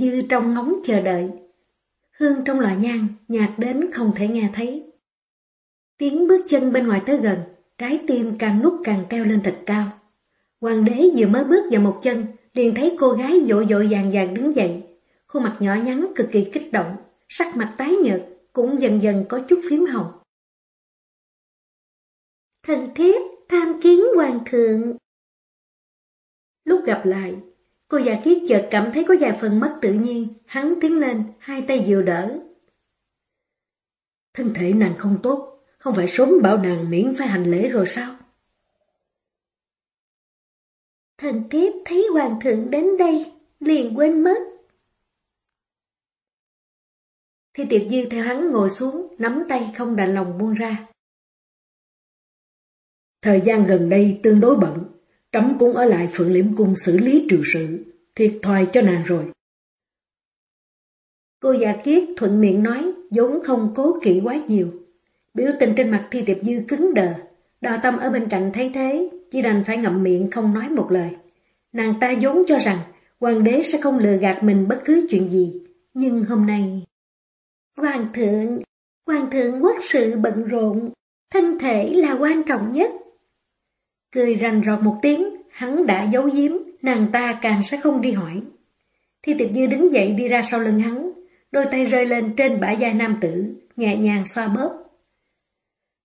như dư trong ngóng chờ đợi. Hương trong lò nhang nhạt đến không thể nghe thấy. Tiếng bước chân bên ngoài tới gần, Trái tim càng lúc càng treo lên thật cao. Hoàng đế vừa mới bước vào một chân, liền thấy cô gái vội vội vàng vàng đứng dậy. Khuôn mặt nhỏ nhắn cực kỳ kích động, Sắc mặt tái nhợt, Cũng dần dần có chút phím hồng. Thần thiết tham kiến hoàng thượng. Lúc gặp lại Cô già kiết chợt cảm thấy có vài phần mất tự nhiên. Hắn tiến lên Hai tay dìu đỡ. Thân thể nàng không tốt Không phải sớm bảo nàng miễn phải hành lễ rồi sao? Thần thiếp thấy hoàng thượng đến đây Liền quên mất. Thi tiệp dư theo hắn ngồi xuống, nắm tay không đành lòng buông ra. Thời gian gần đây tương đối bận, trẫm cũng ở lại Phượng Liễm Cung xử lý triều sự, thiệt thòi cho nàng rồi. Cô già kiết thuận miệng nói, vốn không cố kỵ quá nhiều. Biểu tình trên mặt Thi Tiệp Dư cứng đờ, đào tâm ở bên cạnh thấy thế, chỉ đành phải ngậm miệng không nói một lời. Nàng ta vốn cho rằng hoàng đế sẽ không lừa gạt mình bất cứ chuyện gì, nhưng hôm nay... Hoàng thượng, hoàng thượng quốc sự bận rộn, thân thể là quan trọng nhất. Cười rành rọt một tiếng, hắn đã giấu giếm, nàng ta càng sẽ không đi hỏi. Thi tiệp dư đứng dậy đi ra sau lưng hắn, đôi tay rơi lên trên bả vai nam tử, nhẹ nhàng xoa bóp.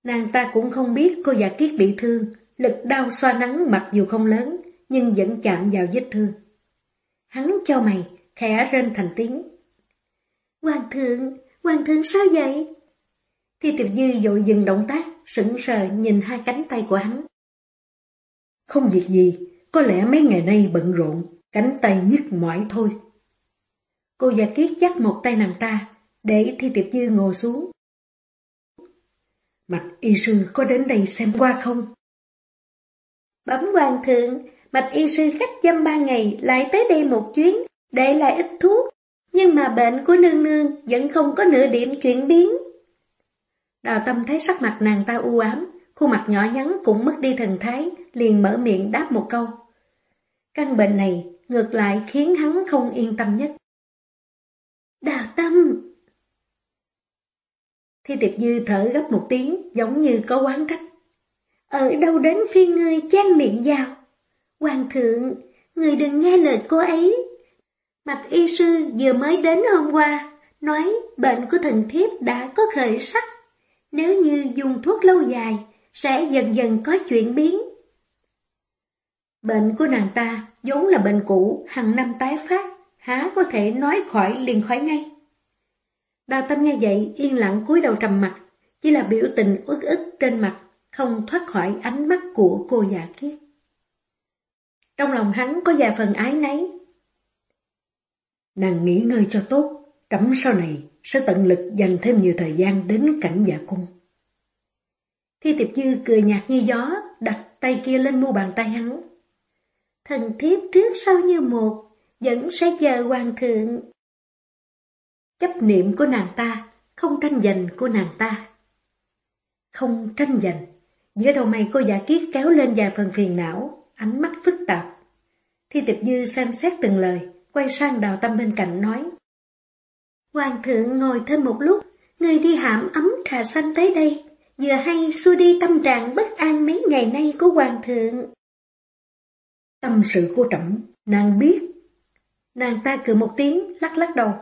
Nàng ta cũng không biết cô giả kiết bị thương, lực đau xoa nắng mặc dù không lớn, nhưng vẫn chạm vào vết thương. Hắn cho mày, khẽ rên thành tiếng. Hoàng thượng, Hoàng thượng sao vậy? Thi tiệp dư dội dừng động tác, sững sờ nhìn hai cánh tay của hắn. Không việc gì, có lẽ mấy ngày nay bận rộn, cánh tay nhức mỏi thôi. Cô già kiết chắc một tay nàng ta, để thi tiệp dư ngồi xuống. Mạch y sư có đến đây xem qua không? Bấm hoàng thượng, mạch y sư khách dâm ba ngày lại tới đây một chuyến, để lại ít thuốc, nhưng mà bệnh của nương nương vẫn không có nửa điểm chuyển biến. Đào tâm thấy sắc mặt nàng ta u ám, khuôn mặt nhỏ nhắn cũng mất đi thần thái, liền mở miệng đáp một câu. Căn bệnh này ngược lại khiến hắn không yên tâm nhất. Đào tâm! Thi tiệp dư thở gấp một tiếng, giống như có quán trách. Ở đâu đến phiên ngươi chen miệng vào? Hoàng thượng, người đừng nghe lời cô ấy. Mạch y sư vừa mới đến hôm qua, nói bệnh của thần thiếp đã có khởi sắc. Nếu như dùng thuốc lâu dài, sẽ dần dần có chuyển biến. Bệnh của nàng ta vốn là bệnh cũ, hàng năm tái phát, há có thể nói khỏi liền khỏi ngay. Đào tâm nghe vậy, yên lặng cúi đầu trầm mặt, chỉ là biểu tình uất ức trên mặt, không thoát khỏi ánh mắt của cô già kiết. Trong lòng hắn có vài phần ái nấy, Nàng nghỉ ngơi cho tốt, trẫm sau này sẽ tận lực dành thêm nhiều thời gian đến cảnh dạ cung. Thi tiệp dư cười nhạt như gió, đặt tay kia lên mu bàn tay hắn. Thần thiếp trước sau như một, vẫn sẽ chờ hoàng thượng. Chấp niệm của nàng ta, không tranh giành của nàng ta. Không tranh giành, giữa đầu mày cô giả kiết kéo lên vài phần phiền não, ánh mắt phức tạp. Thi tiệp dư xem xét từng lời, quay sang đào tâm bên cạnh nói. Hoàng thượng ngồi thêm một lúc, người đi hãm ấm trà xanh tới đây, vừa hay xua đi tâm trạng bất an mấy ngày nay của hoàng thượng. Tâm sự của trọng nàng biết. Nàng ta cười một tiếng, lắc lắc đầu.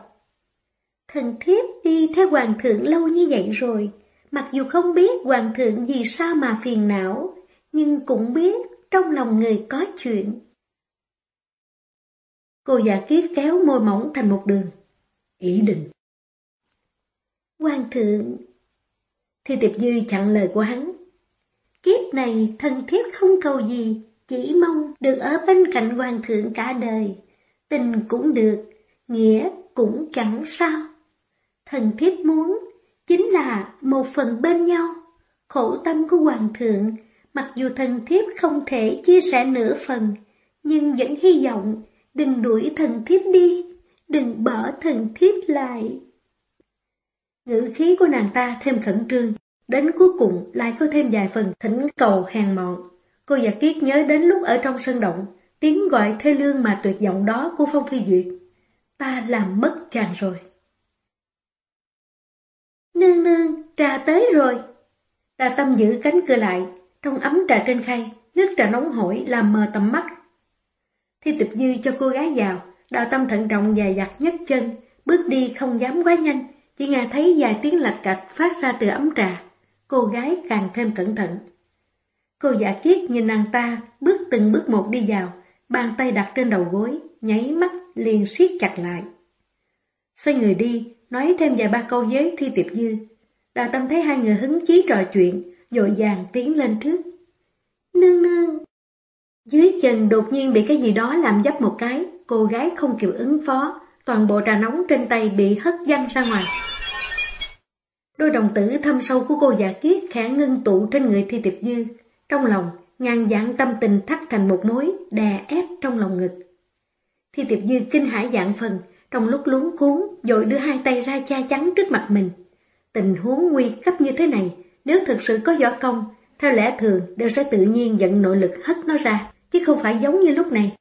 Thần thiếp đi theo hoàng thượng lâu như vậy rồi, mặc dù không biết hoàng thượng vì sao mà phiền não, nhưng cũng biết trong lòng người có chuyện. Cô già kiết kéo môi mỏng thành một đường. Ý định. Hoàng thượng. Thi tiệp dư chặn lời của hắn. Kiếp này thần thiếp không cầu gì, chỉ mong được ở bên cạnh hoàng thượng cả đời. Tình cũng được, nghĩa cũng chẳng sao. Thần thiếp muốn chính là một phần bên nhau. khổ tâm của Hoàng thượng, mặc dù thần thiếp không thể chia sẻ nửa phần, nhưng vẫn hy vọng đừng đuổi thần thiếp đi, đừng bỏ thần thiếp lại. Ngữ khí của nàng ta thêm khẩn trương, đến cuối cùng lại có thêm vài phần thỉnh cầu hàng mọn. Cô giả kiết nhớ đến lúc ở trong sân động, tiếng gọi thê lương mà tuyệt vọng đó của Phong Phi Duyệt. Ta làm mất chàng rồi. Nương nương, trà tới rồi. Đà tâm giữ cánh cửa lại, trong ấm trà trên khay, nước trà nóng hổi làm mờ tầm mắt. Thi tịch dư cho cô gái vào, đào tâm thận trọng dài dặt nhấc chân, bước đi không dám quá nhanh, chỉ nghe thấy vài tiếng lạch cạch phát ra từ ấm trà. Cô gái càng thêm cẩn thận. Cô giả kiết nhìn nàng ta, bước từng bước một đi vào, bàn tay đặt trên đầu gối, nháy mắt liền siết chặt lại. Xoay người đi, nói thêm vài ba câu với Thi Tiệp Dư. Đào Tâm thấy hai người hứng chí trò chuyện, dội vàng tiến lên trước. Nương nương! Dưới chân đột nhiên bị cái gì đó làm dấp một cái, cô gái không kịp ứng phó, toàn bộ trà nóng trên tay bị hất văng ra ngoài. Đôi đồng tử thâm sâu của cô giả kiết khẽ ngưng tụ trên người Thi Tiệp Dư, trong lòng, ngàn dạng tâm tình thắt thành một mối, đè ép trong lòng ngực. Thi Tiệp Dư kinh hãi dạng phần, trong lúc lún cuốn, dội đưa hai tay ra cha chắn trước mặt mình. Tình huống nguy cấp như thế này, nếu thực sự có võ công, theo lẽ thường đều sẽ tự nhiên dẫn nội lực hất nó ra, chứ không phải giống như lúc này.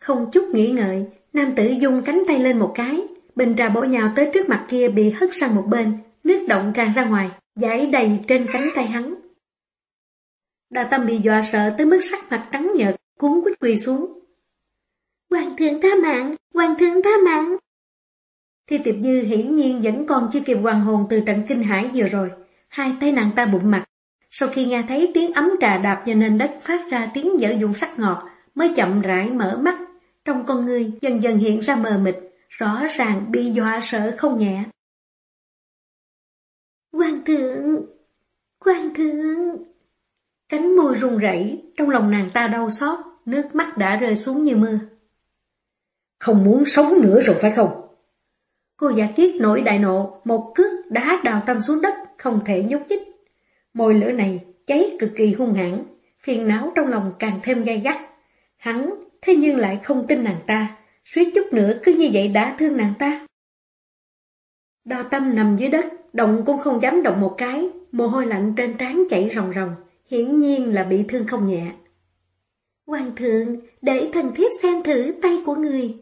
Không chút nghĩ ngợi, nam tử dung cánh tay lên một cái, bình trà bổ nhào tới trước mặt kia bị hất sang một bên, nước động tràn ra ngoài, giải đầy trên cánh tay hắn. Đà tâm bị dọa sợ tới mức sắc mặt trắng nhợt, cuốn quýt quỳ xuống. Hoàng thượng tha mạng, hoàng thượng tha mạng. Thi tiệp dư hiển nhiên vẫn còn chưa kịp hoàng hồn từ trận kinh hải vừa rồi, hai tay nàng ta bụng mặt. Sau khi nghe thấy tiếng ấm trà đạp vào nền đất phát ra tiếng dở dụng sắc ngọt, mới chậm rãi mở mắt, trong con người dần dần hiện ra mờ mịt, rõ ràng bị dọa sợ không nhẹ. Hoàng thượng! Hoàng thượng! Cánh môi run rẩy, trong lòng nàng ta đau xót, nước mắt đã rơi xuống như mưa. Không muốn sống nữa rồi phải không? Cô giả kiết nổi đại nộ, một cước đá đào tâm xuống đất, không thể nhúc nhích. Môi lửa này cháy cực kỳ hung hãn, phiền não trong lòng càng thêm gay gắt. Hắn thế nhưng lại không tin nàng ta, suýt chút nữa cứ như vậy đã thương nàng ta. Đào tâm nằm dưới đất, động cũng không dám động một cái, mồ hôi lạnh trên trán chảy ròng ròng, hiển nhiên là bị thương không nhẹ. Hoàng thượng, để thần thiếp xem thử tay của người.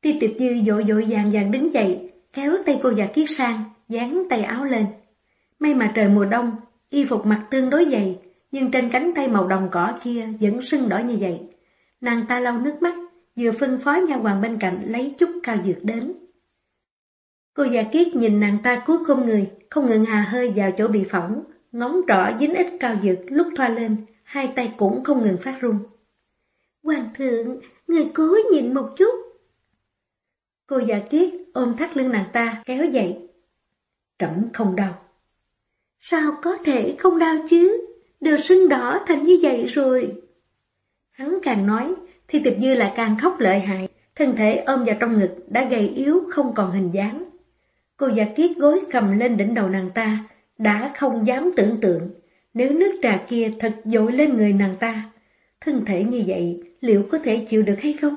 Ti tiệp dư dội dội vàng vàng đứng dậy, kéo tay cô già kiết sang, dán tay áo lên. May mà trời mùa đông, y phục mặc tương đối dày, nhưng trên cánh tay màu đồng cỏ kia vẫn sưng đỏ như vậy. Nàng ta lau nước mắt, vừa phân phó nha hoàng bên cạnh lấy chút cao dược đến. Cô già kiết nhìn nàng ta cúi không người, không ngừng hà hơi vào chỗ bị phỏng, ngón trỏ dính ít cao dược lúc thoa lên, hai tay cũng không ngừng phát run. Hoàng thượng, người cố nhịn một chút. Cô già kiết ôm thắt lưng nàng ta kéo dậy. Trẫm không đau. Sao có thể không đau chứ? Đều sưng đỏ thành như vậy rồi. Hắn càng nói, thì tiệp dư lại càng khóc lợi hại, thân thể ôm vào trong ngực đã gầy yếu không còn hình dáng. Cô già kiết gối cầm lên đỉnh đầu nàng ta, đã không dám tưởng tượng, nếu nước trà kia thật dội lên người nàng ta, thân thể như vậy liệu có thể chịu được hay không?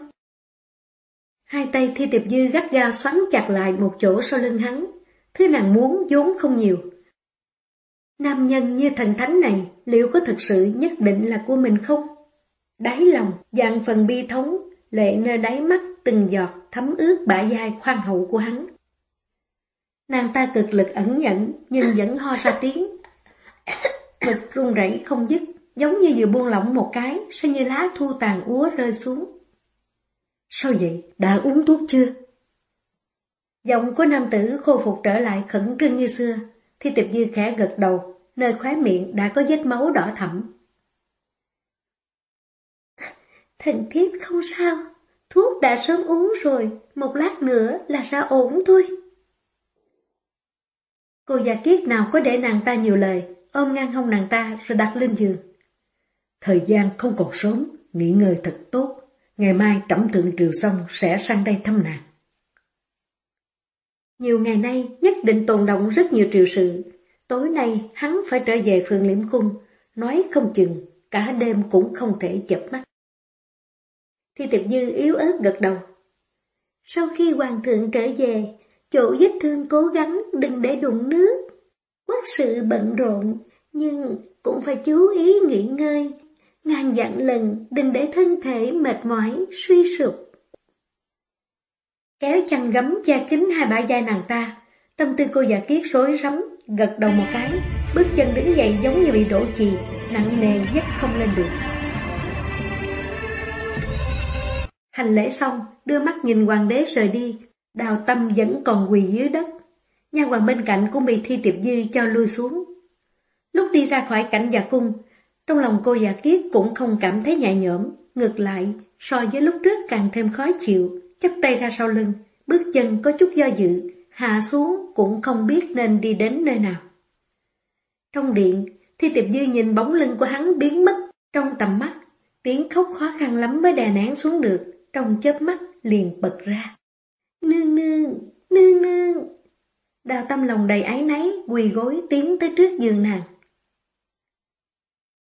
Hai tay thi tiệp dư gắt gao xoắn chặt lại một chỗ sau lưng hắn, thứ nàng muốn vốn không nhiều. Nam nhân như thần thánh này liệu có thực sự nhất định là của mình không? Đáy lòng, dạng phần bi thống, lệ nơi đáy mắt từng giọt thấm ướt bả vai khoan hậu của hắn. Nàng ta cực lực ẩn nhẫn nhưng vẫn ho ra tiếng. Ngực run rẩy không dứt, giống như vừa buông lỏng một cái, sao như lá thu tàn úa rơi xuống. Sao vậy? Đã uống thuốc chưa? Giọng của nam tử khôi phục trở lại khẩn trương như xưa, thì tiệp dư khẽ gật đầu, nơi khóe miệng đã có vết máu đỏ thẫm. Thần thiết không sao, thuốc đã sớm uống rồi, một lát nữa là sẽ ổn thôi. Cô già kiết nào có để nàng ta nhiều lời, ôm ngang hông nàng ta rồi đặt lên giường. Thời gian không còn sớm, nghỉ ngơi thật tốt. Ngày mai trẫm thượng triều xong sẽ sang đây thăm nàng. Nhiều ngày nay nhất định tồn động rất nhiều triều sự. Tối nay hắn phải trở về phường liễm cung, nói không chừng, cả đêm cũng không thể chập mắt. Thi tiệp dư yếu ớt gật đầu. Sau khi hoàng thượng trở về, chỗ vết thương cố gắng đừng để đụng nước. Bất sự bận rộn, nhưng cũng phải chú ý nghỉ ngơi. Ngàn dặn lần đừng để thân thể mệt mỏi, suy sụp. Kéo chăn gấm da kính hai bả vai nàng ta, tâm tư cô già kiết rối rắm, gật đầu một cái, bước chân đứng dậy giống như bị đổ chì, nặng nề nhất không lên được. Hành lễ xong, đưa mắt nhìn hoàng đế rời đi, đào tâm vẫn còn quỳ dưới đất. Nha hoàng bên cạnh cũng bị thi tiệp dư cho lui xuống. Lúc đi ra khỏi cảnh già cung, trong lòng cô già kiết cũng không cảm thấy nhẹ nhõm, ngược lại, so với lúc trước càng thêm khó chịu, chắp tay ra sau lưng, bước chân có chút do dự, hạ xuống cũng không biết nên đi đến nơi nào. Trong điện, Thi Tiệp Dư nhìn bóng lưng của hắn biến mất trong tầm mắt, tiếng khóc khó khăn lắm mới đè nén xuống được, trong chớp mắt liền bật ra. Nương nương, nương nương. Đào tâm lòng đầy ái náy, quỳ gối tiến tới trước giường nàng.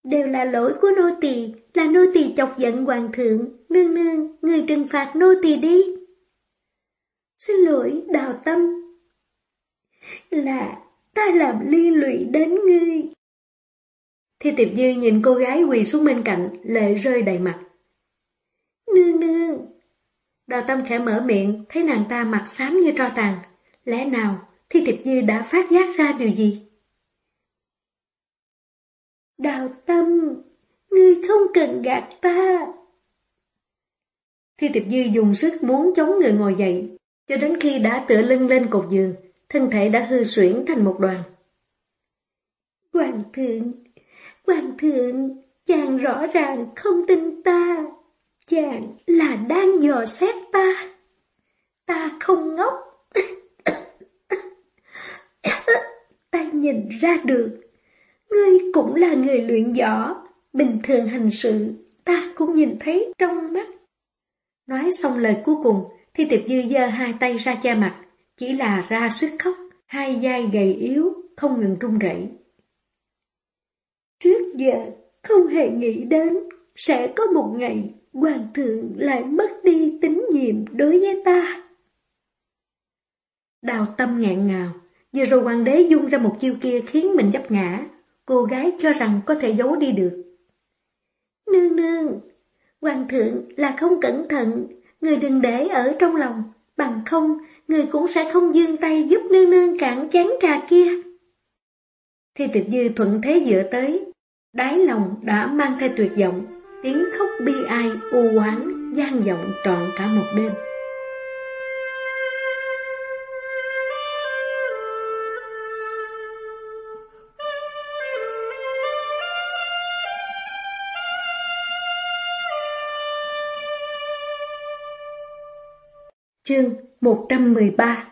Đều là lỗi của nô tỳ, là nô tỳ chọc giận hoàng thượng, nương nương, người trừng phạt nô tỳ đi. Xin lỗi, đào tâm. Là ta làm ly lụy đến ngươi. Thi tiệp dư nhìn cô gái quỳ xuống bên cạnh, lệ rơi đầy mặt. Nương nương. Đào tâm khẽ mở miệng, thấy nàng ta mặt xám như tro tàn. Lẽ nào, Thi tiệp dư đã phát giác ra điều gì? Đào tâm, ngươi không cần gạt ta. Thi tiệp dư dùng sức muốn chống người ngồi dậy, cho đến khi đã tựa lưng lên cột giường, thân thể đã hư suyễn thành một đoàn. Hoàng thượng, hoàng thượng, chàng rõ ràng không tin ta, chàng là đang dò xét ta. Ta không ngốc. ta nhìn ra được, ngươi cũng là người luyện võ, bình thường hành sự, ta cũng nhìn thấy trong mắt. Nói xong lời cuối cùng, thì tiệp dư giơ hai tay ra che mặt, chỉ là ra sức khóc, hai vai gầy yếu, không ngừng run rẩy. Trước giờ, không hề nghĩ đến, sẽ có một ngày hoàng thượng lại mất đi tín nhiệm đối với ta. Đào tâm ngạn ngào, vừa rồi hoàng đế dung ra một chiêu kia khiến mình dấp ngã, cô gái cho rằng có thể giấu đi được. Nương nương, hoàng thượng là không cẩn thận, người đừng để ở trong lòng, bằng không người cũng sẽ không dương tay giúp nương nương cạn chén trà kia. Thi tịch dư thuận thế dựa tới, đáy lòng đã mang theo tuyệt vọng, tiếng khóc bi ai, u oán gian vọng trọn cả một đêm. Chương 113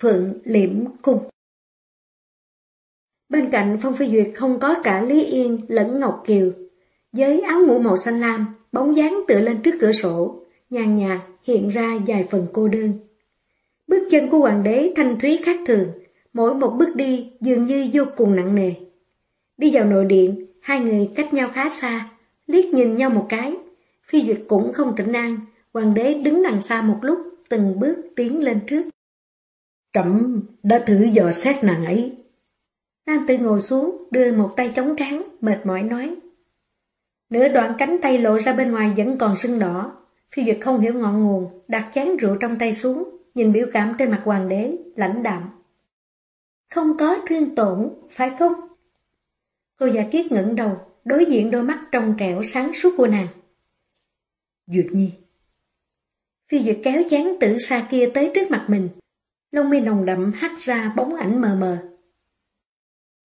Phượng Liễm Cung Bên cạnh Phong Phi Duyệt không có cả Lý Yên lẫn Ngọc Kiều. Với áo ngủ màu xanh lam, bóng dáng tựa lên trước cửa sổ, nhàn nhạt hiện ra vài phần cô đơn. Bước chân của hoàng đế thanh thúy khác thường, mỗi một bước đi dường như vô cùng nặng nề. Đi vào nội điện, hai người cách nhau khá xa, liếc nhìn nhau một cái. Phi Duyệt cũng không tỉnh an, hoàng đế đứng đằng xa một lúc, từng bước tiến lên trước. Trẫm đã thử dò xét nàng ấy. Nam tự ngồi xuống, đưa một tay chống trán, mệt mỏi nói. Nửa đoạn cánh tay lộ ra bên ngoài vẫn còn sưng đỏ. Phi Duyệt không hiểu ngọn nguồn, đặt chén rượu trong tay xuống, nhìn biểu cảm trên mặt hoàng đế, lãnh đạm. Không có thương tổn, phải không? Cô già kiết ngẩng đầu, đối diện đôi mắt trong trẻo sáng suốt của nàng. Duyệt Nhi, Phi Duyệt kéo chén tử xa kia tới trước mặt mình. Lông mi nồng đậm hắt ra bóng ảnh mờ mờ.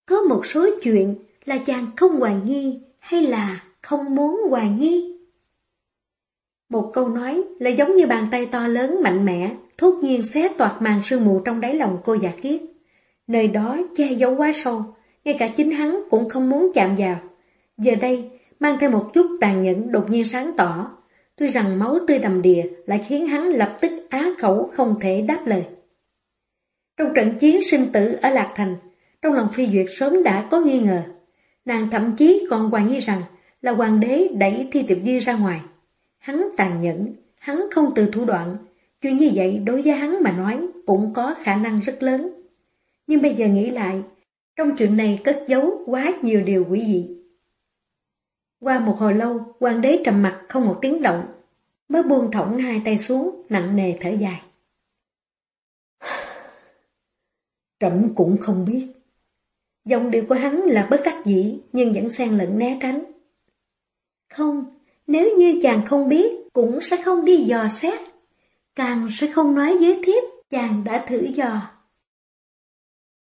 Có một số chuyện là chàng không hoài nghi hay là không muốn hoài nghi. Một câu nói là giống như bàn tay to lớn mạnh mẽ, thốt nhiên xé toạc màn sương mù trong đáy lòng cô giả kiết. Nơi đó che giấu quá sâu, ngay cả chính hắn cũng không muốn chạm vào. Giờ đây, mang theo một chút tàn nhẫn đột nhiên sáng tỏ, Tuy rằng máu tươi đầm đìa lại khiến hắn lập tức á khẩu không thể đáp lời. Trong trận chiến sinh tử ở Lạc Thành, trong lòng phi duyệt sớm đã có nghi ngờ. Nàng thậm chí còn hoài nghi rằng là hoàng đế đẩy thi tiệp di ra ngoài. Hắn tàn nhẫn, hắn không từ thủ đoạn. Chuyện như vậy đối với hắn mà nói cũng có khả năng rất lớn. Nhưng bây giờ nghĩ lại, trong chuyện này cất giấu quá nhiều điều quỷ dị. Qua một hồi lâu, hoàng đế trầm mặt không một tiếng động, mới buông thõng hai tay xuống, nặng nề thở dài. Trẫm cũng không biết. Giọng điệu của hắn là bất đắc dĩ, nhưng vẫn xen lẫn né tránh. Không, nếu như chàng không biết, cũng sẽ không đi dò xét. Càng sẽ không nói với thiếp, chàng đã thử dò.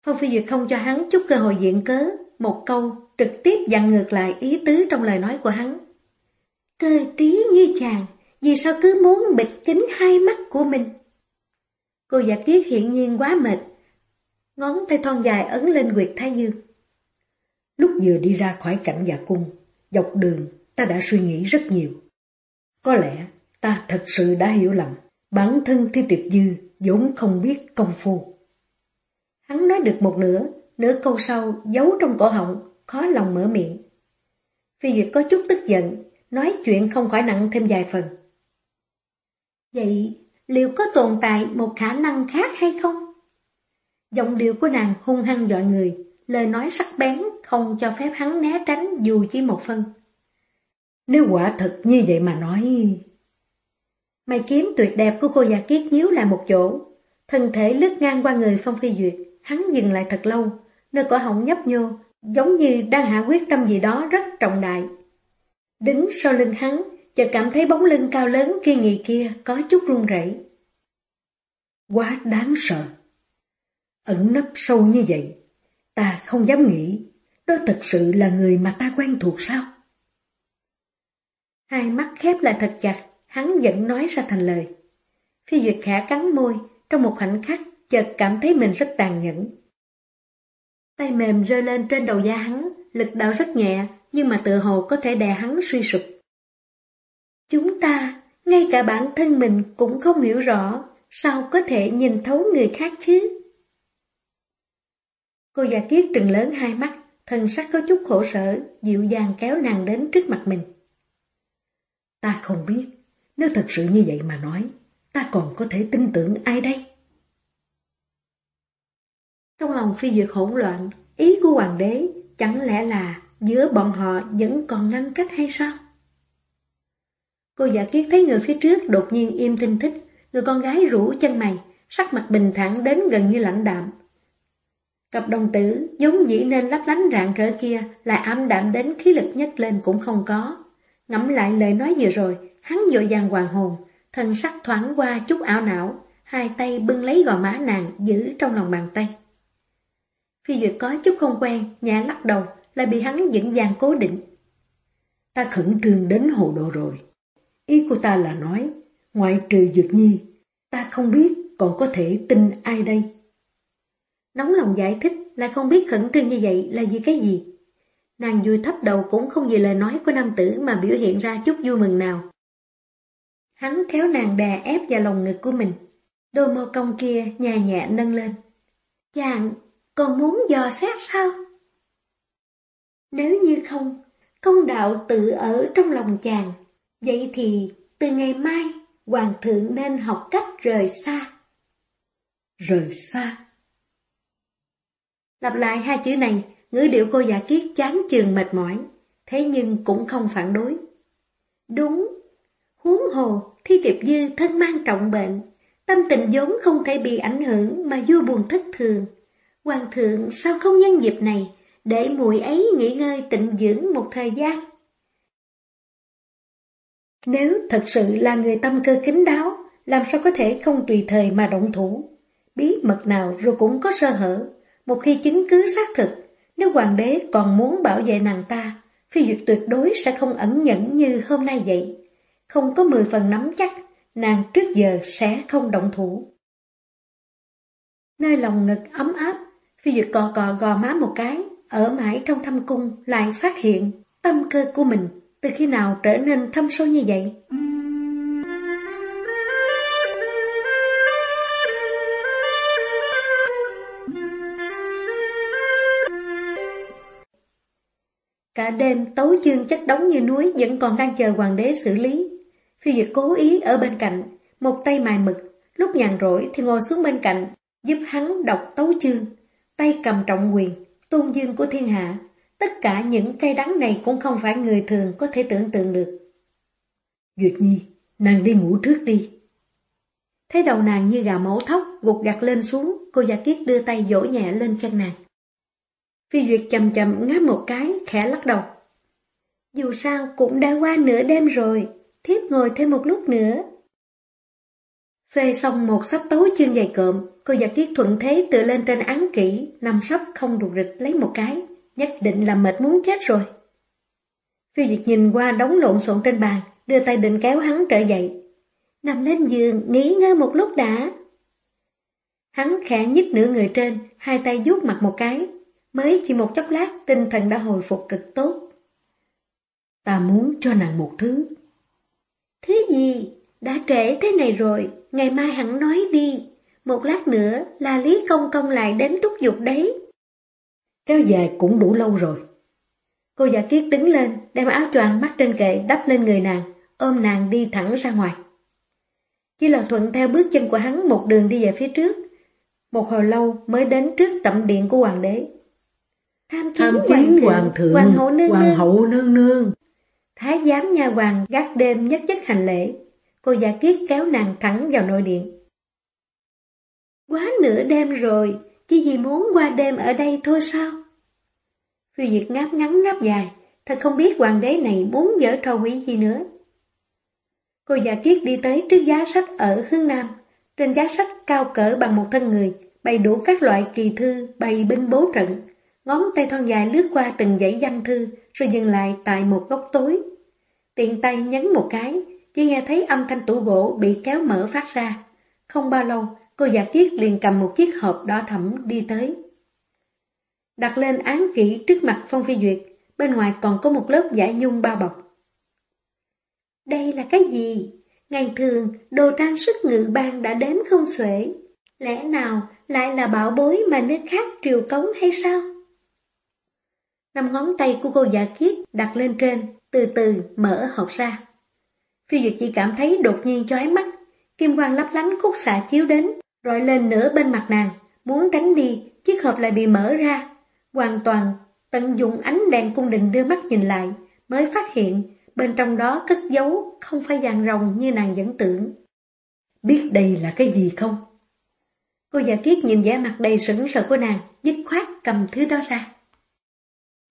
Phong Phi Duyệt không cho hắn chút cơ hội diện cớ, một câu trực tiếp dặn ngược lại ý tứ trong lời nói của hắn. Cơ trí như chàng, vì sao cứ muốn bịt kính hai mắt của mình? Cô giả kiết hiện nhiên quá mệt, ngón tay thon dài ấn lên quyệt thái dương. Lúc vừa đi ra khỏi cảnh giả cung, dọc đường ta đã suy nghĩ rất nhiều. Có lẽ ta thật sự đã hiểu lầm, bản thân thi tiệp dư vốn không biết công phu. Hắn nói được một nửa, nửa câu sau giấu trong cổ họng, khó lòng mở miệng. Phi Duyệt có chút tức giận, nói chuyện không khỏi nặng thêm vài phần. Vậy liệu có tồn tại một khả năng khác hay không? Giọng điệu của nàng hung hăng dọa người, lời nói sắc bén không cho phép hắn né tránh dù chỉ một phân. Nếu quả thật như vậy mà nói... Mày kiếm tuyệt đẹp của cô già kiết nhíu lại một chỗ, thân thể lướt ngang qua người Phong Phi Duyệt, hắn dừng lại thật lâu, nơi cổ họng nhấp nhô, giống như đang hạ quyết tâm gì đó rất trọng đại. Đứng sau lưng hắn, chợt cảm thấy bóng lưng cao lớn kia nghị kia có chút run rẩy. Quá đáng sợ. Ẩn nấp sâu như vậy, ta không dám nghĩ, đó thật sự là người mà ta quen thuộc sao? Hai mắt khép lại thật chặt, hắn vẫn nói ra thành lời. Phi Duyệt khả cắn môi, trong một khoảnh khắc, chợt cảm thấy mình rất tàn nhẫn. Tay mềm rơi lên trên đầu da hắn, lực đạo rất nhẹ, nhưng mà tự hồ có thể đè hắn suy sụp. Chúng ta, ngay cả bản thân mình cũng không hiểu rõ, sao có thể nhìn thấu người khác chứ? Cô già kiết trừng lớn hai mắt, thân sắc có chút khổ sở, dịu dàng kéo nàng đến trước mặt mình. Ta không biết, nếu thật sự như vậy mà nói, ta còn có thể tin tưởng ai đây? Trong lòng phi duyệt hỗn loạn, ý của hoàng đế chẳng lẽ là giữa bọn họ vẫn còn ngăn cách hay sao? Cô giả kiết thấy người phía trước đột nhiên im tinh thích, người con gái rủ chân mày, sắc mặt bình thản đến gần như lạnh đạm. Cặp đồng tử giống dĩ nên lấp lánh rạng rỡ kia lại ám đạm đến khí lực nhất lên cũng không có. Ngẫm lại lời nói vừa rồi, hắn dội dàng hoàng hồn, thân sắc thoáng qua chút ảo não, hai tay bưng lấy gò má nàng giữ trong lòng bàn tay. Phi Duyệt có chút không quen, nhẹ lắc đầu, lại bị hắn dẫn dàng cố định. Ta khẩn trương đến hồ đồ rồi. Ý của ta là nói, ngoại trừ Duyệt Nhi, ta không biết còn có thể tin ai đây. Nóng lòng giải thích là không biết khẩn trương như vậy là vì cái gì. Nàng vui thấp đầu cũng không vì lời nói của nam tử mà biểu hiện ra chút vui mừng nào. Hắn kéo nàng đè ép vào lòng ngực của mình. Đôi môi cong kia nhẹ nhẹ nâng lên. Chàng, còn muốn dò xét sao? Nếu như không, công đạo tự ở trong lòng chàng, vậy thì từ ngày mai, hoàng thượng nên học cách rời xa. Rời xa? Lặp lại hai chữ này, ngữ điệu cô giả kiết chán chường mệt mỏi, thế nhưng cũng không phản đối. Đúng, huống hồ, thi tiệp dư thân mang trọng bệnh, tâm tình vốn không thể bị ảnh hưởng mà vui buồn thất thường. Hoàng thượng sao không nhân dịp này để muội ấy nghỉ ngơi tịnh dưỡng một thời gian? Nếu thật sự là người tâm cơ kính đáo, làm sao có thể không tùy thời mà động thủ? Bí mật nào rồi cũng có sơ hở. Một khi chứng cứ xác thực, nếu hoàng đế còn muốn bảo vệ nàng ta, phi duyệt tuyệt đối sẽ không ẩn nhẫn như hôm nay vậy. Không có mười phần nắm chắc, nàng trước giờ sẽ không động thủ. Nơi lòng ngực ấm áp, Phi Duyệt cò cò gò má một cái, ở mãi trong thâm cung lại phát hiện tâm cơ của mình từ khi nào trở nên thâm sâu như vậy. Cả đêm tấu chương chất đóng như núi vẫn còn đang chờ hoàng đế xử lý. Phi Duyệt cố ý ở bên cạnh, một tay mài mực, lúc nhàn rỗi thì ngồi xuống bên cạnh, giúp hắn đọc tấu chương, tay cầm trọng quyền, tôn dương của thiên hạ. Tất cả những cây đắng này cũng không phải người thường có thể tưởng tượng được. Duyệt Nhi, nàng đi ngủ trước đi. Thấy đầu nàng như gà mổ thóc, gục gặt lên xuống, cô giả kiết đưa tay dỗ nhẹ lên chân nàng. Phi Duyệt chậm chậm ngáp một cái, khẽ lắc đầu. Dù sao cũng đã qua nửa đêm rồi, thiếp ngồi thêm một lúc nữa. Phê xong một sách tấu chương dày cộm, cô giả kiết thuận thế tựa lên trên án kỹ, nằm sắp không đục rịch lấy một cái, nhất định là mệt muốn chết rồi. Phi Duyệt nhìn qua đống lộn xộn trên bàn, đưa tay định kéo hắn trở dậy. Nằm lên giường, nghỉ ngơi một lúc đã. Hắn khẽ nhích nửa người trên, hai tay vuốt mặt một cái. Mới chỉ một chốc lát, tinh thần đã hồi phục cực tốt. Ta muốn cho nàng một thứ. Thứ gì? Đã trễ thế này rồi, ngày mai hẳn nói đi. Một lát nữa là Lý Công Công lại đến túc dục đấy. Kéo dài cũng đủ lâu rồi. Cô giả kiết đứng lên, đem áo choàng mắt trên kệ đắp lên người nàng, ôm nàng đi thẳng ra ngoài. Chỉ là thuận theo bước chân của hắn một đường đi về phía trước. Một hồi lâu mới đến trước tẩm điện của hoàng đế. Tham kiến, Tham kiến hoàng, hoàng thượng, hoàng hậu nương hoàng nương. hậu nương nương. Thái giám nhà hoàng gác đêm nhất chất hành lễ. Cô giả kiết kéo nàng thẳng vào nội điện. Quá nửa đêm rồi, chỉ vì muốn qua đêm ở đây thôi sao? Phiêu Diệt ngáp ngắn ngáp dài, thật không biết hoàng đế này muốn dở trò quỷ gì nữa. Cô già kiết đi tới trước giá sách ở hướng Nam. Trên giá sách cao cỡ bằng một thân người, bày đủ các loại kỳ thư, bày binh bố trận. Ngón tay thon dài lướt qua từng dãy văn thư, rồi dừng lại tại một góc tối. Tiện tay nhấn một cái, chỉ nghe thấy âm thanh tủ gỗ bị kéo mở phát ra. Không bao lâu, cô già kiết liền cầm một chiếc hộp đỏ thẫm đi tới. Đặt lên án kỹ trước mặt Phong Phi Duyệt, bên ngoài còn có một lớp giải nhung bao bọc. Đây là cái gì? Ngày thường, đồ trang sức ngự ban đã đếm không xuể. Lẽ nào lại là bảo bối mà nước khác triều cống hay sao? Năm ngón tay của cô giả kiết đặt lên trên, từ từ mở hộp ra. Phi Duyệt chỉ cảm thấy đột nhiên chói mắt, kim quang lấp lánh khúc xạ chiếu đến, rồi lên nửa bên mặt nàng, muốn tránh đi, chiếc hộp lại bị mở ra. Hoàn toàn tận dụng ánh đèn cung đình đưa mắt nhìn lại, mới phát hiện bên trong đó cất giấu không phải vàng rồng như nàng vẫn tưởng. Biết đây là cái gì không? Cô giả kiết nhìn vẻ mặt đầy sững sờ của nàng, dứt khoát cầm thứ đó ra.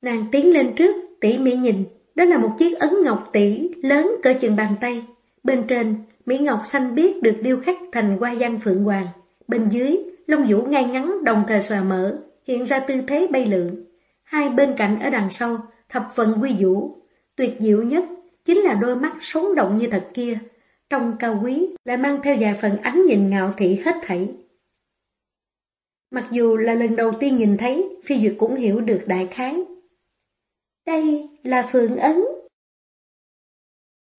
Nàng tiến lên trước, tỉ mỹ nhìn, đó là một chiếc ấn ngọc tỷ lớn cỡ chừng bàn tay. Bên trên, mỹ ngọc xanh biếc được điêu khắc thành hoa văn phượng hoàng. Bên dưới, lông vũ ngay ngắn đồng thời xòa mở, hiện ra tư thế bay lượn. Hai bên cạnh ở đằng sau, thập phần quy vũ. Tuyệt diệu nhất chính là đôi mắt sống động như thật kia, trong cao quý lại mang theo vài phần ánh nhìn ngạo thị hết thảy. Mặc dù là lần đầu tiên nhìn thấy, Phi Duyệt cũng hiểu được đại khái. Đây là Phượng Ấn.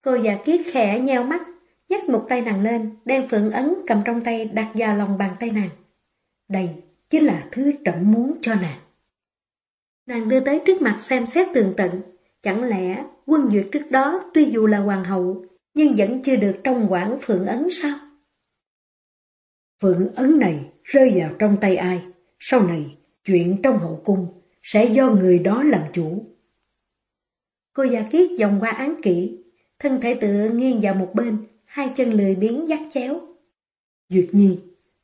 Cô già kiết khẽ nheo mắt, nhấc một tay nàng lên, đem Phượng Ấn cầm trong tay đặt vào lòng bàn tay nàng. Đây chính là thứ trẫm muốn cho nàng. Nàng đưa tới trước mặt xem xét tường tận, Chẳng lẽ quân duyệt trước đó tuy dù là hoàng hậu, nhưng vẫn chưa được trong quản phượng ấn sao? Phượng ấn này rơi vào trong tay ai? Sau này, chuyện trong hậu cung sẽ do người đó làm chủ. Cô già kiết dòng qua án kỹ, thân thể tựa nghiêng vào một bên, hai chân lười biến dắt chéo. Duyệt Nhi,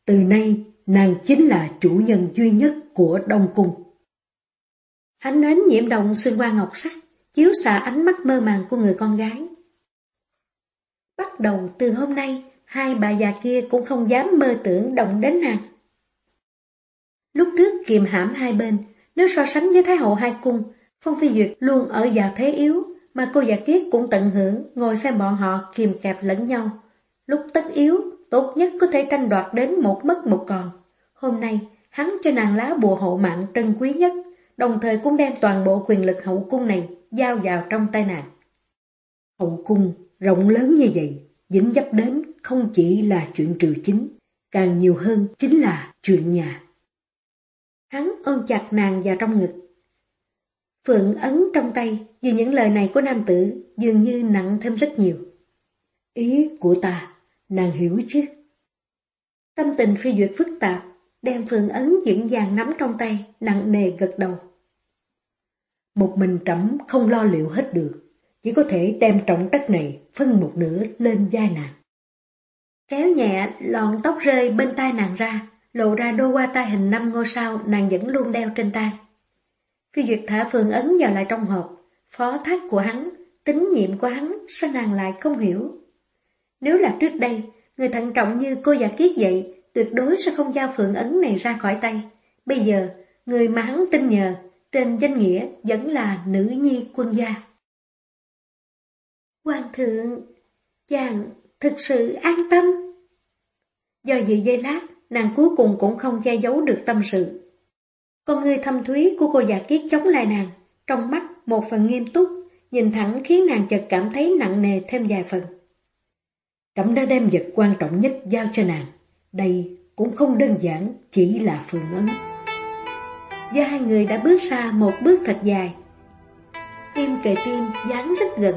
từ nay nàng chính là chủ nhân duy nhất của Đông Cung. Ánh nến nhiễm đồng xuyên qua ngọc sắc, chiếu xạ ánh mắt mơ màng của người con gái. Bắt đầu từ hôm nay, hai bà già kia cũng không dám mơ tưởng động đến nàng. Lúc trước kiềm hãm hai bên, nếu so sánh với Thái hậu hai cung, Phong Phi Duyệt luôn ở vào thế yếu, mà cô già kiết cũng tận hưởng ngồi xem bọn họ kìm kẹp lẫn nhau. Lúc tất yếu, tốt nhất có thể tranh đoạt đến một mất một còn. Hôm nay, hắn cho nàng lá bùa hộ mạng trân quý nhất, đồng thời cũng đem toàn bộ quyền lực hậu cung này giao vào trong tay nàng. Hậu cung rộng lớn như vậy, dính dấp đến không chỉ là chuyện trừ chính, càng nhiều hơn chính là chuyện nhà. Hắn ôm chặt nàng vào trong ngực. Phượng ấn trong tay vì những lời này của nam tử dường như nặng thêm rất nhiều. Ý của ta, nàng hiểu chứ? Tâm tình phi duyệt phức tạp, đem phượng ấn vững dàng nắm trong tay, nặng nề gật đầu. Một mình trẫm không lo liệu hết được, chỉ có thể đem trọng trách này phân một nửa lên vai nàng. Kéo nhẹ lọn tóc rơi bên tai nàng ra, lộ ra đôi qua tai hình năm ngôi sao nàng vẫn luôn đeo trên tay. Phi Duyệt thả phượng ấn vào lại trong hộp, phó thác của hắn, tín nhiệm của hắn, sao nàng lại không hiểu? Nếu là trước đây, người thận trọng như cô giả kiết vậy, tuyệt đối sẽ không giao phượng ấn này ra khỏi tay. Bây giờ, người mà hắn tin nhờ, trên danh nghĩa vẫn là nữ nhi quân gia. Hoàng thượng, chàng thực sự an tâm. Do dự dây lát, nàng cuối cùng cũng không che giấu được tâm sự. Con người thâm thúy của cô già kiết chống lại nàng, trong mắt một phần nghiêm túc, nhìn thẳng khiến nàng chợt cảm thấy nặng nề thêm vài phần. Trẫm đã đem vật quan trọng nhất giao cho nàng, đây cũng không đơn giản, chỉ là phương ấn. Và hai người đã bước ra một bước thật dài. Tim kề tim, dán rất gần,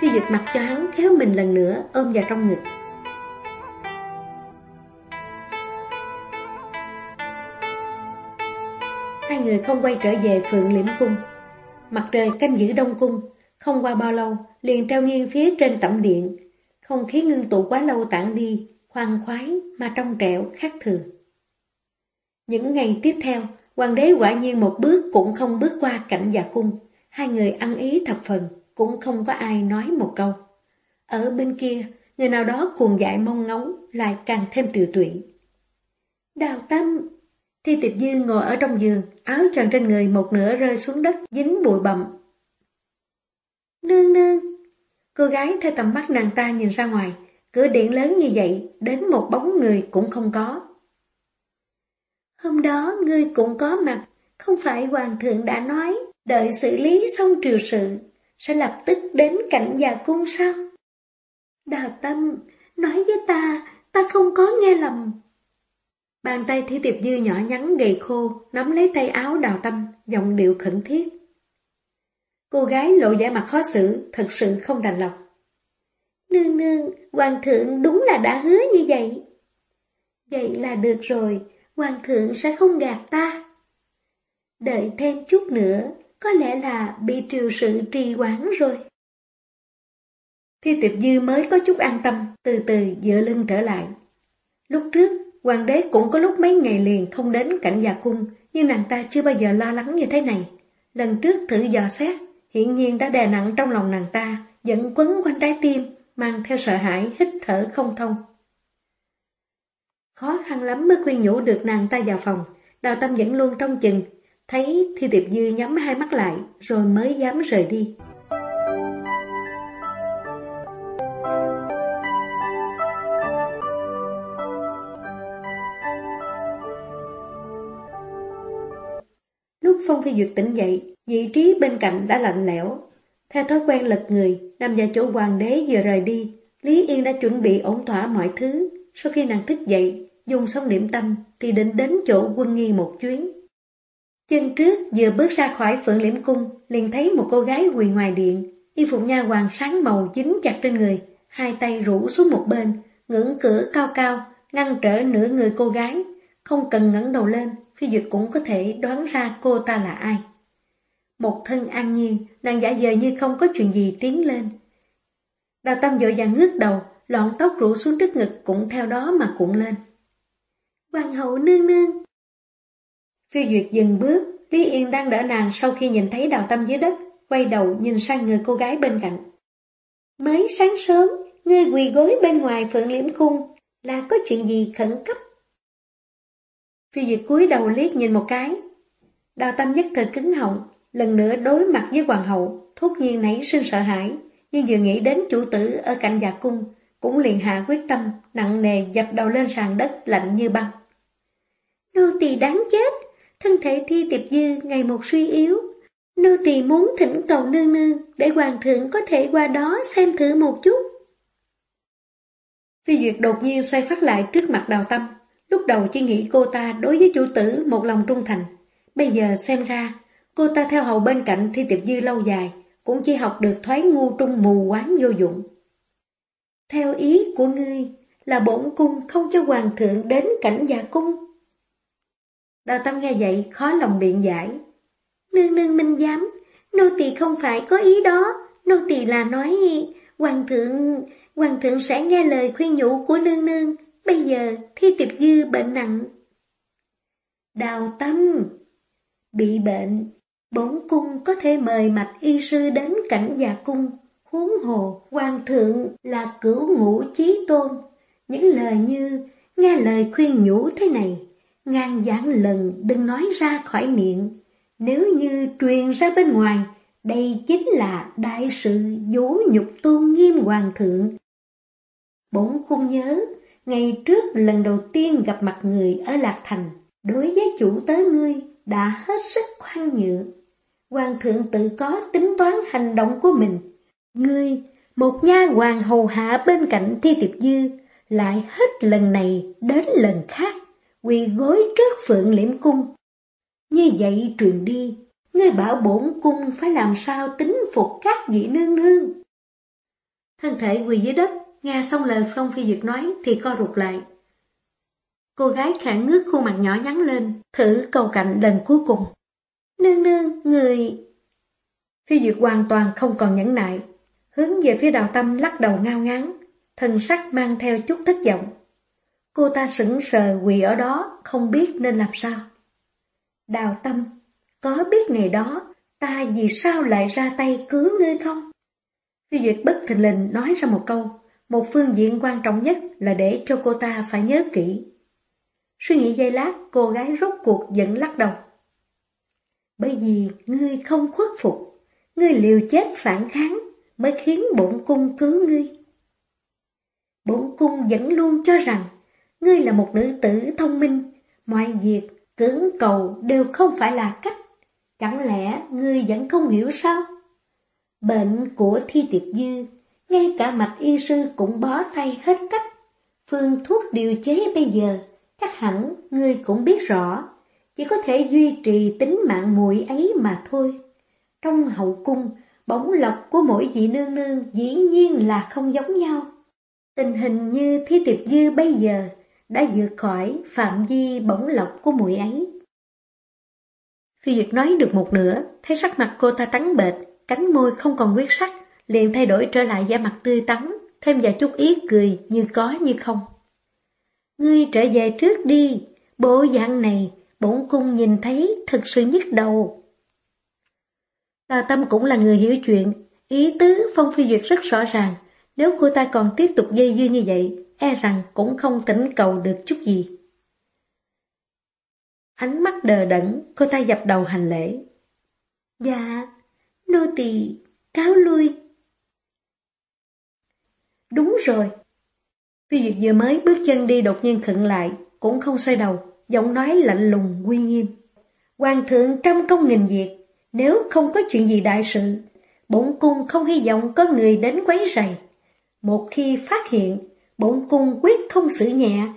khi giật mặt cho hắn kéo mình lần nữa ôm vào trong ngực. Người không quay trở về phượng liễm cung. Mặt trời canh giữ đông cung, không qua bao lâu, liền treo nghiêng phía trên tẩm điện. Không khí ngưng tụ quá lâu tản đi, khoan khoái mà trong trẻo khác thường. Những ngày tiếp theo, hoàng đế quả nhiên một bước cũng không bước qua cảnh giả cung. Hai người ăn ý thập phần, cũng không có ai nói một câu. Ở bên kia, người nào đó cuồng dại mong ngóng lại càng thêm tiều tụy. Đào tâm! Thi tịch dư ngồi ở trong giường, áo tròn trên người một nửa rơi xuống đất, dính bụi bặm. Nương nương! Cô gái theo tầm mắt nàng ta nhìn ra ngoài, cửa điện lớn như vậy, đến một bóng người cũng không có. Hôm đó ngươi cũng có mặt, không phải hoàng thượng đã nói, đợi xử lý xong triều sự, sẽ lập tức đến cạnh già cung sao? Đào tâm, nói với ta, ta không có nghe lầm. Bàn tay Thi Tiệp Dư nhỏ nhắn gầy khô, nắm lấy tay áo đào tâm, giọng điệu khẩn thiết. Cô gái lộ vẻ mặt khó xử, thật sự không đành lòng. Nương nương, hoàng thượng đúng là đã hứa như vậy. Vậy là được rồi, hoàng thượng sẽ không gạt ta. Đợi thêm chút nữa, có lẽ là bị triều sự trì hoãn rồi. Thi tiệp dư mới có chút an tâm, từ từ dựa lưng trở lại. Lúc trước, hoàng đế cũng có lúc mấy ngày liền không đến cảnh già cung, nhưng nàng ta chưa bao giờ lo lắng như thế này. Lần trước thử dò xét, hiện nhiên đã đè nặng trong lòng nàng ta, dẫn quấn quanh trái tim, mang theo sợ hãi, hít thở không thông. Khó khăn lắm mới khuyên nhủ được nàng ta vào phòng, đào tâm vẫn luôn trong chừng, thấy Thi Tiệp Dư nhắm hai mắt lại, rồi mới dám rời đi. Phong Phi Duyệt tỉnh dậy, vị trí bên cạnh đã lạnh lẽo. Theo thói quen lật người, nằm vào chỗ hoàng đế vừa rời đi, Lý Yên đã chuẩn bị ổn thỏa mọi thứ. Sau khi nàng thức dậy, dùng xong điểm tâm, thì định đến chỗ quân nghi một chuyến. Chân trước vừa bước ra khỏi phượng liễm cung, liền thấy một cô gái quỳ ngoài điện, y phục nha hoàng sáng màu dính chặt trên người, hai tay rủ xuống một bên, ngưỡng cửa cao cao, ngăn trở nửa người cô gái. Không cần ngẩng đầu lên, phi duyệt cũng có thể đoán ra cô ta là ai. Một thân an nhiên, nàng giả dờ như không có chuyện gì tiến lên. Đào tâm dội vàng ngước đầu, lọn tóc rủ xuống trước ngực cũng theo đó mà cuộn lên. Hoàng hậu nương nương, Phi Duyệt dừng bước, Lý Yên đang đỡ nàng sau khi nhìn thấy đào tâm dưới đất, quay đầu nhìn sang người cô gái bên cạnh. Mới sáng sớm, ngươi quỳ gối bên ngoài phượng liễm cung, là có chuyện gì khẩn cấp? Phi Duyệt cúi đầu liếc nhìn một cái. Đào tâm nhất thời cứng họng, lần nữa đối mặt với hoàng hậu, thốt nhiên nảy sinh sợ hãi, nhưng vừa nghĩ đến chủ tử ở cạnh già cung, cũng liền hạ quyết tâm, nặng nề dập đầu lên sàn đất lạnh như băng. Nô tỳ đáng chết, thân thể thi tiệp dư ngày một suy yếu. Nô tỳ muốn thỉnh cầu nương nương để hoàng thượng có thể qua đó xem thử một chút. Phi Duyệt đột nhiên xoay phát lại trước mặt đào tâm. Lúc đầu chỉ nghĩ cô ta đối với chủ tử một lòng trung thành. Bây giờ xem ra, Cô ta theo hầu bên cạnh Thi Tiệp Dư lâu dài, cũng chỉ học được thoái ngu trung mù quáng vô dụng. Theo ý của ngươi là bổn cung không cho hoàng thượng đến cảnh già cung. Đào tâm nghe vậy khó lòng biện giải. Nương nương minh giám, nô tỳ không phải có ý đó, nô tỳ là nói hoàng thượng, hoàng thượng sẽ nghe lời khuyên nhủ của nương nương, bây giờ thi tiệp dư bệnh nặng. Đào tâm, bị bệnh, bổn cung có thể mời mạch y sư đến cảnh già cung, huống hồ, hoàng thượng là cửu ngũ chí tôn. Những lời như, nghe lời khuyên nhủ thế này, ngàn vạn lần đừng nói ra khỏi miệng. Nếu như truyền ra bên ngoài, đây chính là đại sự vũ nhục tôn nghiêm hoàng thượng. Bổn cung nhớ, ngày trước lần đầu tiên gặp mặt người ở Lạc Thành, đối với chủ tớ ngươi đã hết sức khoan nhượng. Hoàng thượng tự có tính toán hành động của mình. Ngươi, một nha hoàng hầu hạ bên cạnh thi tiệp dư, lại hết lần này đến lần khác, quỳ gối trước phượng liễm cung. Như vậy truyền đi, ngươi bảo bổn cung phải làm sao tính phục các vị nương nương. Thân thể quỳ dưới đất, nghe xong lời Phong Phi Duyệt nói thì co rụt lại. Cô gái khẽ ngước khuôn mặt nhỏ nhắn lên, thử cầu cạnh lần cuối cùng. Nương nương, người... Phi Duyệt hoàn toàn không còn nhẫn nại, hướng về phía đào tâm lắc đầu ngao ngán, thân sắc mang theo chút thất vọng. Cô ta sững sờ quỳ ở đó, không biết nên làm sao. Đào tâm, có biết ngày đó ta vì sao lại ra tay cứu ngươi không? Phi Duyệt bất thình lình nói ra một câu, một phương diện quan trọng nhất là để cho cô ta phải nhớ kỹ. Suy nghĩ giây lát, cô gái rốt cuộc vẫn lắc đầu. Bởi vì ngươi không khuất phục, ngươi liều chết phản kháng mới khiến bổn cung cứu ngươi. Bổn cung vẫn luôn cho rằng ngươi là một nữ tử thông minh, mọi việc cưỡng cầu đều không phải là cách. Chẳng lẽ ngươi vẫn không hiểu sao? Bệnh của thi tiệp dư, ngay cả mạch y sư cũng bó tay hết cách. Phương thuốc điều chế bây giờ, chắc hẳn ngươi cũng biết rõ, chỉ có thể duy trì tính mạng muội ấy mà thôi. Trong hậu cung, bóng lộc của mỗi vị nương nương dĩ nhiên là không giống nhau. Tình hình như thi tiệp dư bây giờ đã vượt khỏi phạm vi bổng lộc của muội ấy. Phi Duyệt nói được một nửa, thấy sắc mặt cô ta trắng bệch, cánh môi không còn huyết sắc, liền thay đổi trở lại da mặt tươi tắn, thêm vài chút ý cười như có như không. Ngươi trở về trước đi, bộ dạng này, bổn cung nhìn thấy thật sự nhức đầu. Tà Tâm cũng là người hiểu chuyện, ý tứ Phong Phi Duyệt rất rõ ràng, nếu cô ta còn tiếp tục dây dưa như vậy, e rằng cũng không tỉnh cầu được chút gì. Ánh mắt đờ đẫn, cô ta dập đầu hành lễ. Dạ, nô tỳ cáo lui. Đúng rồi. Phi Duyệt vừa mới bước chân đi đột nhiên khựng lại, cũng không xoay đầu, giọng nói lạnh lùng uy nghiêm. Hoàng thượng trăm công nghìn việc, nếu không có chuyện gì đại sự, bổn cung không hy vọng có người đến quấy rầy. Một khi phát hiện, bổn cung quyết không xử nhẹ,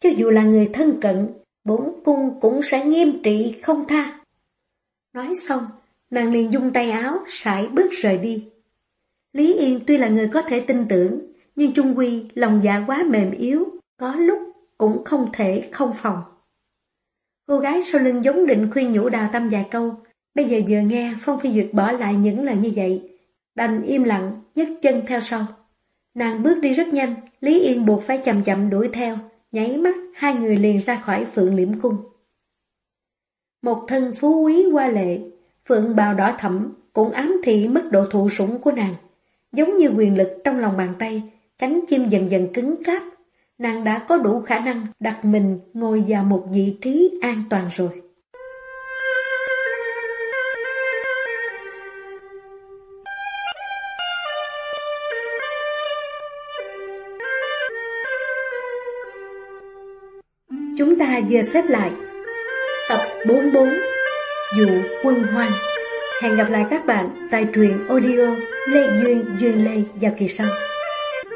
cho dù là người thân cận, bổn cung cũng sẽ nghiêm trị không tha. Nói xong, nàng liền dung tay áo, sải bước rời đi. Lý Yên tuy là người có thể tin tưởng, nhưng Trung Quy lòng dạ quá mềm yếu, có lúc cũng không thể không phòng. Cô gái sau lưng giống định khuyên nhủ đào tâm vài câu, bây giờ vừa nghe Phong Phi Duyệt bỏ lại những lời như vậy, đành im lặng, nhấc chân theo sau. Nàng bước đi rất nhanh, Lý Yên buộc phải chậm chậm đuổi theo, nháy mắt hai người liền ra khỏi Phượng Liễm Cung. Một thân phú quý qua lệ, Phượng bào đỏ thẫm cũng ám thị mức độ thụ sủng của nàng. Giống như quyền lực trong lòng bàn tay, cánh chim dần dần cứng cáp, nàng đã có đủ khả năng đặt mình ngồi vào một vị trí an toàn rồi. Chúng ta vừa xếp lại Tập 44 Dụ quân hoang Hẹn gặp lại các bạn tại truyện audio Lê Duyên Duyên Lê vào kỳ sau